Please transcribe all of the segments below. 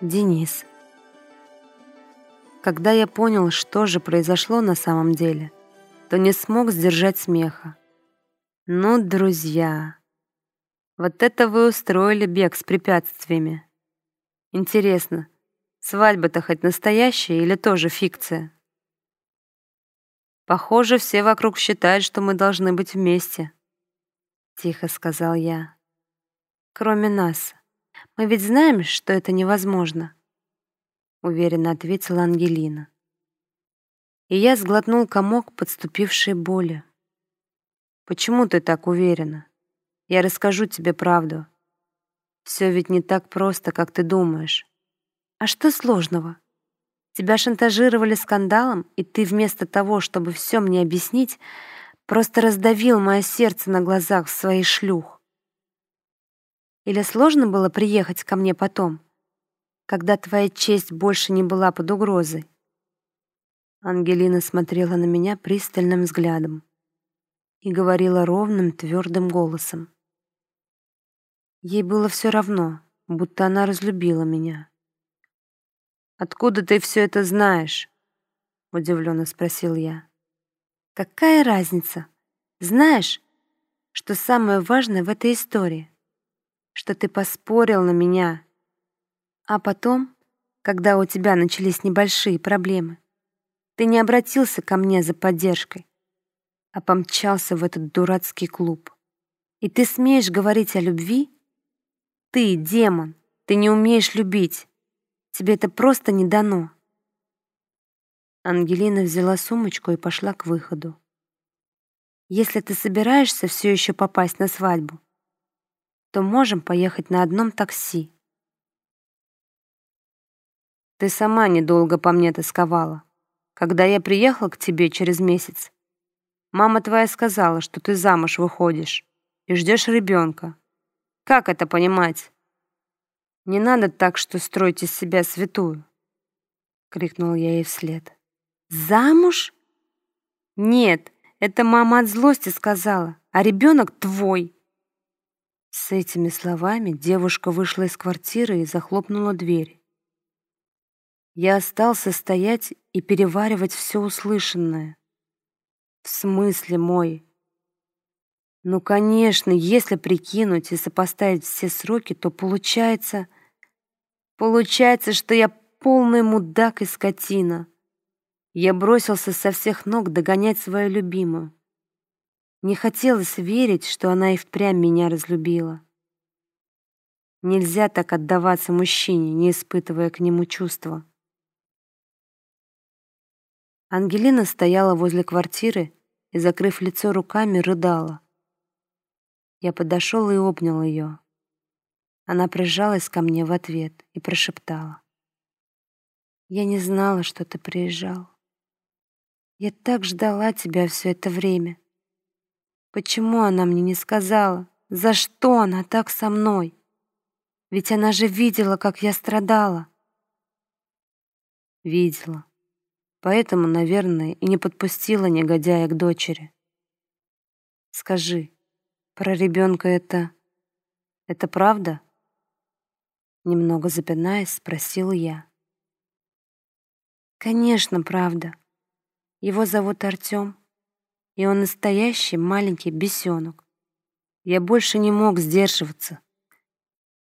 Денис. Когда я понял, что же произошло на самом деле, то не смог сдержать смеха. Ну, друзья, вот это вы устроили бег с препятствиями. Интересно, свадьба-то хоть настоящая или тоже фикция? Похоже, все вокруг считают, что мы должны быть вместе. Тихо сказал я. Кроме нас. Мы ведь знаем, что это невозможно, уверенно ответила Ангелина. И я сглотнул комок подступившей боли. Почему ты так уверена? Я расскажу тебе правду. Все ведь не так просто, как ты думаешь. А что сложного? Тебя шантажировали скандалом, и ты вместо того, чтобы все мне объяснить, просто раздавил мое сердце на глазах в своей шлюх. Или сложно было приехать ко мне потом, когда твоя честь больше не была под угрозой? Ангелина смотрела на меня пристальным взглядом и говорила ровным, твердым голосом. Ей было все равно, будто она разлюбила меня. «Откуда ты все это знаешь?» — удивленно спросил я. «Какая разница? Знаешь, что самое важное в этой истории? Что ты поспорил на меня. А потом, когда у тебя начались небольшие проблемы, ты не обратился ко мне за поддержкой, а помчался в этот дурацкий клуб. И ты смеешь говорить о любви? Ты, демон, ты не умеешь любить. Тебе это просто не дано. Ангелина взяла сумочку и пошла к выходу. Если ты собираешься все еще попасть на свадьбу, то можем поехать на одном такси. Ты сама недолго по мне тосковала. Когда я приехал к тебе через месяц, мама твоя сказала, что ты замуж выходишь и ждешь ребенка. Как это понимать? Не надо так, что строить из себя святую, крикнул я ей вслед. Замуж? Нет, это мама от злости сказала, а ребенок твой. С этими словами девушка вышла из квартиры и захлопнула дверь. Я остался стоять и переваривать все услышанное. В смысле мой? Ну, конечно, если прикинуть и сопоставить все сроки, то получается... Получается, что я полный мудак и скотина. Я бросился со всех ног догонять свою любимую. Не хотелось верить, что она и впрямь меня разлюбила. Нельзя так отдаваться мужчине, не испытывая к нему чувства. Ангелина стояла возле квартиры и, закрыв лицо руками, рыдала. Я подошел и обнял ее. Она прижалась ко мне в ответ и прошептала. «Я не знала, что ты приезжал. Я так ждала тебя все это время. Почему она мне не сказала? За что она так со мной? Ведь она же видела, как я страдала. Видела. Поэтому, наверное, и не подпустила негодяя к дочери. Скажи, про ребенка это... Это правда? Немного запинаясь, спросил я. Конечно, правда. Его зовут Артем и он настоящий маленький бесенок. Я больше не мог сдерживаться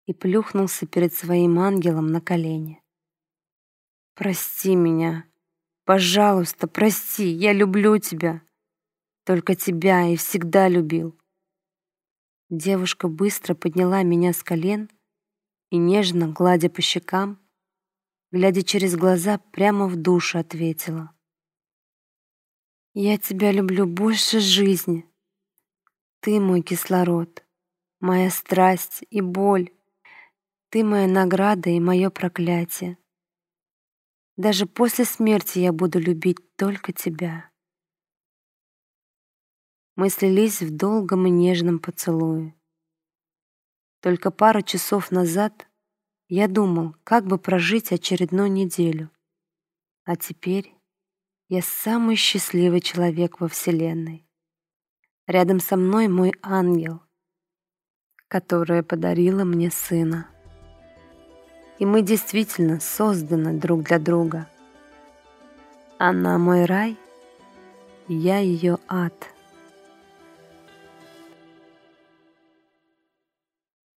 и плюхнулся перед своим ангелом на колени. «Прости меня, пожалуйста, прости, я люблю тебя, только тебя и всегда любил». Девушка быстро подняла меня с колен и, нежно гладя по щекам, глядя через глаза, прямо в душу ответила. Я тебя люблю больше жизни. Ты мой кислород, моя страсть и боль. Ты моя награда и мое проклятие. Даже после смерти я буду любить только тебя. Мы слились в долгом и нежном поцелуе. Только пару часов назад я думал, как бы прожить очередную неделю. А теперь я самый счастливый человек во Вселенной. Рядом со мной мой ангел, которая подарила мне сына. И мы действительно созданы друг для друга. Она мой рай, я ее ад.